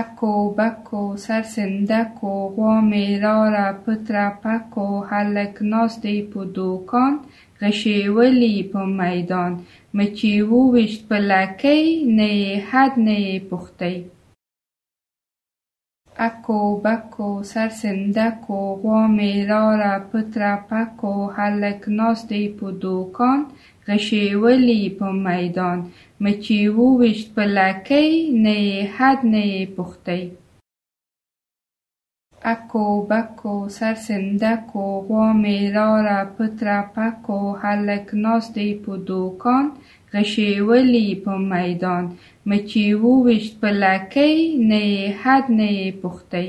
اکو، بکو، سر سندکو، غوا مې لاره په تره پکو هلک ناست دی په دوکان غشې ولي په میدان مچ یې وویشت په لکۍ نه یې حد نه یې پوښتۍ. اکو، بکو، سر سندکو، غوا مې لاره په تره پکو هلک ناست دی په دوکان غشې ولي په میدان مچي وویشت په لکۍ نه یې حد نه یې پوښتۍ. اکو، بکو، سر سندکو، غوا مې لاره په تره پکو هلک ناست دی په دوکان غشیولی په میدان مه چی وویشت په لکی نه یی حد نه یی پوښتی.